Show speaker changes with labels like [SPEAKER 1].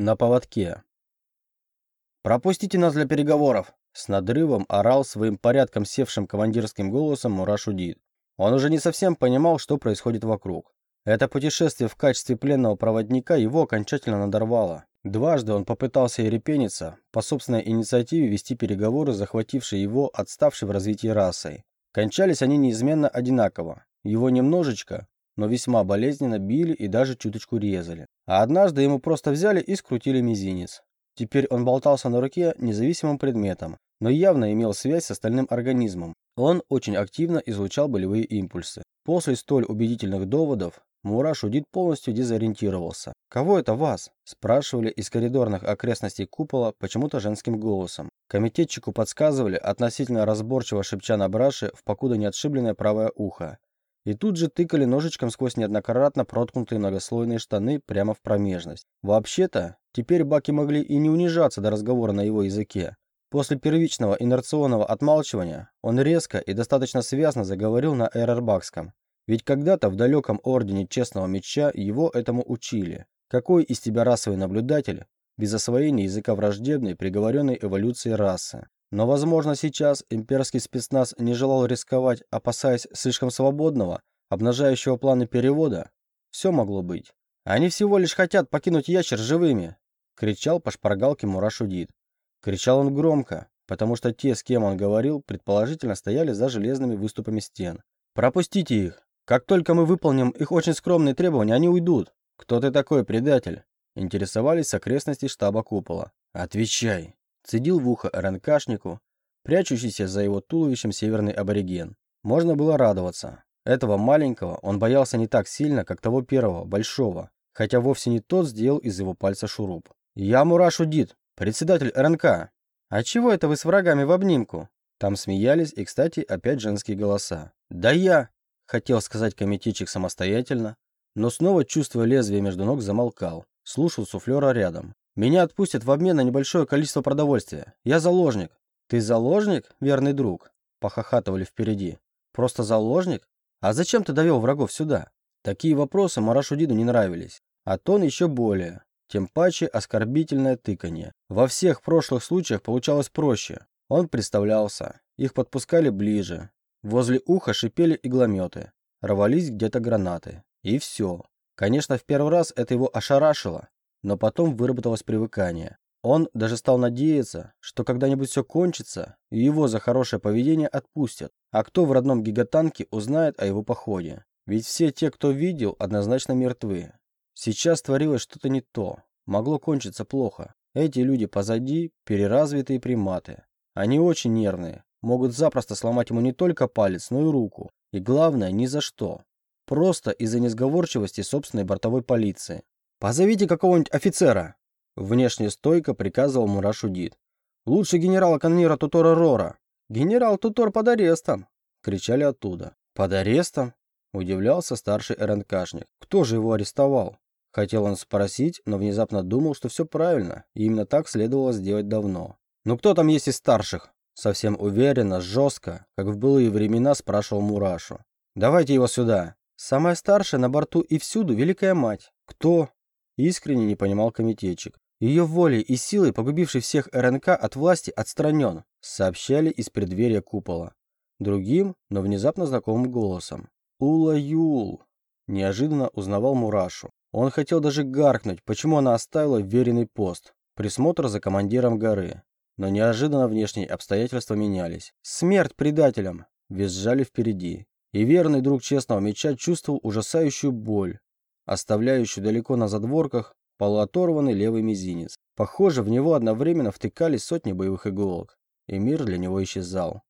[SPEAKER 1] На поводке. «Пропустите нас для переговоров!» С надрывом орал своим порядком севшим командирским голосом Мураш Удит. Он уже не совсем понимал, что происходит вокруг. Это путешествие в качестве пленного проводника его окончательно надорвало. Дважды он попытался ерепениться, по собственной инициативе вести переговоры, захватившие его отставшей в развитии расой. Кончались они неизменно одинаково. Его немножечко, но весьма болезненно били и даже чуточку резали. А однажды ему просто взяли и скрутили мизинец. Теперь он болтался на руке независимым предметом, но явно имел связь с остальным организмом. Он очень активно излучал болевые импульсы. После столь убедительных доводов Мураш Удит полностью дезориентировался. «Кого это вас?» – спрашивали из коридорных окрестностей купола почему-то женским голосом. Комитетчику подсказывали, относительно разборчиво шепча на браше в покуда не отшибленное правое ухо. И тут же тыкали ножичком сквозь неоднократно проткнутые многослойные штаны прямо в промежность. Вообще-то, теперь баки могли и не унижаться до разговора на его языке. После первичного инерционного отмалчивания он резко и достаточно связно заговорил на эрербакском. Ведь когда-то в далеком ордене Честного Меча его этому учили. Какой из тебя расовый наблюдатель без освоения языка враждебной, приговоренной эволюции расы? Но, возможно, сейчас имперский спецназ не желал рисковать, опасаясь слишком свободного, обнажающего планы перевода. Все могло быть. Они всего лишь хотят покинуть ящер живыми, кричал по шпаргалке Мурашудит. Кричал он громко, потому что те, с кем он говорил, предположительно стояли за железными выступами стен. «Пропустите их! Как только мы выполним их очень скромные требования, они уйдут!» «Кто ты такой, предатель?» Интересовались с окрестностей штаба купола. «Отвечай!» Цедил в ухо РНКшнику, прячущийся за его туловищем северный абориген. Можно было радоваться. Этого маленького он боялся не так сильно, как того первого, большого, хотя вовсе не тот сделал из его пальца шуруп. «Я Мураш Удит, председатель РНК. А чего это вы с врагами в обнимку?» Там смеялись и, кстати, опять женские голоса. «Да я!» – хотел сказать комитетчик самостоятельно, но снова, чувствуя лезвие между ног, замолкал. Слушал суфлера рядом. Меня отпустят в обмен на небольшое количество продовольствия. Я заложник. Ты заложник, верный друг? Похохатывали впереди. Просто заложник? А зачем ты довел врагов сюда? Такие вопросы Марашудиду не нравились. А тон еще более. Тем паче оскорбительное тыканье. Во всех прошлых случаях получалось проще. Он представлялся. Их подпускали ближе. Возле уха шипели иглометы. Рвались где-то гранаты. И все. Конечно, в первый раз это его ошарашило но потом выработалось привыкание. Он даже стал надеяться, что когда-нибудь все кончится, и его за хорошее поведение отпустят. А кто в родном гигатанке узнает о его походе? Ведь все те, кто видел, однозначно мертвы. Сейчас творилось что-то не то. Могло кончиться плохо. Эти люди позади – переразвитые приматы. Они очень нервные, могут запросто сломать ему не только палец, но и руку. И главное, ни за что. Просто из-за несговорчивости собственной бортовой полиции. «Позовите какого-нибудь офицера!» Внешне стойко приказывал Мурашудит. «Лучше генерала Каннира Тутора Рора!» «Генерал Тутор под арестом!» Кричали оттуда. «Под арестом?» Удивлялся старший РНКшник. «Кто же его арестовал?» Хотел он спросить, но внезапно думал, что все правильно, и именно так следовало сделать давно. «Ну кто там есть из старших?» Совсем уверенно, жестко, как в былые времена спрашивал Мурашу. «Давайте его сюда!» «Самая старшая на борту и всюду Великая Мать». «Кто?» Искренне не понимал комитетчик. Ее волей и силой погубивший всех РНК от власти отстранен, сообщали из преддверия купола. Другим, но внезапно знакомым голосом. Ула Юл. Неожиданно узнавал Мурашу. Он хотел даже гаркнуть, почему она оставила веренный пост. Присмотр за командиром горы. Но неожиданно внешние обстоятельства менялись. Смерть предателям! Визжали впереди. И верный друг честного меча чувствовал ужасающую боль, оставляющую далеко на задворках полуоторванный левый мизинец. Похоже, в него одновременно втыкались сотни боевых иголок, и мир для него исчезал.